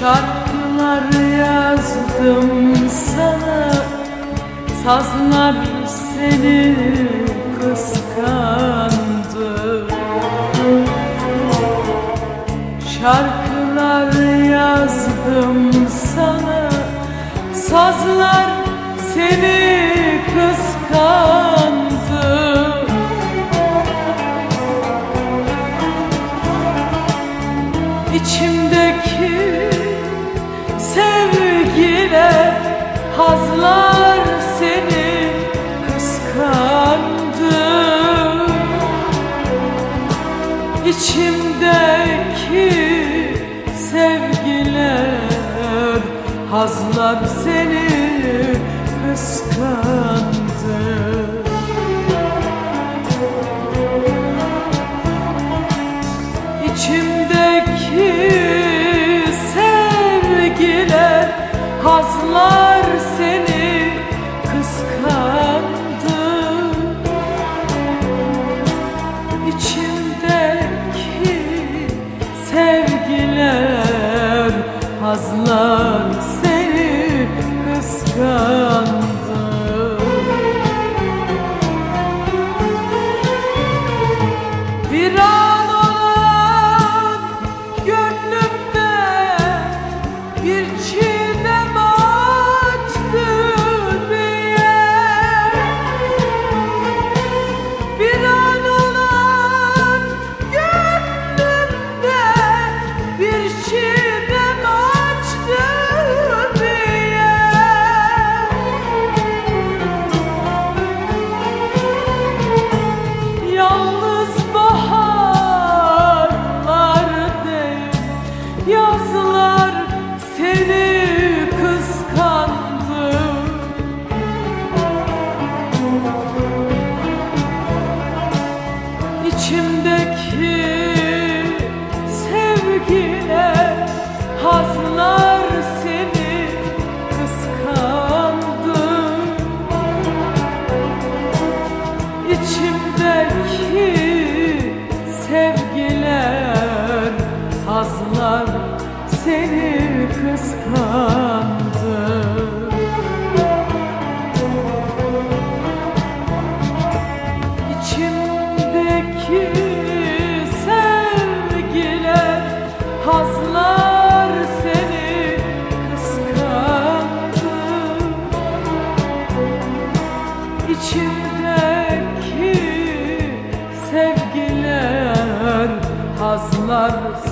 Şarkılar yazdım sana. Sazlar seni kıskandı Şarkılar yazdım sana. Sazlar seni Hazlar seni kıskandı. İçimdeki sevgiler Hazlar seni kıskandı Yılmazlar seni kıskandı. İçimdeki sevgiler hazlar seni kıskandı. İçimdeki sevgiler hazlar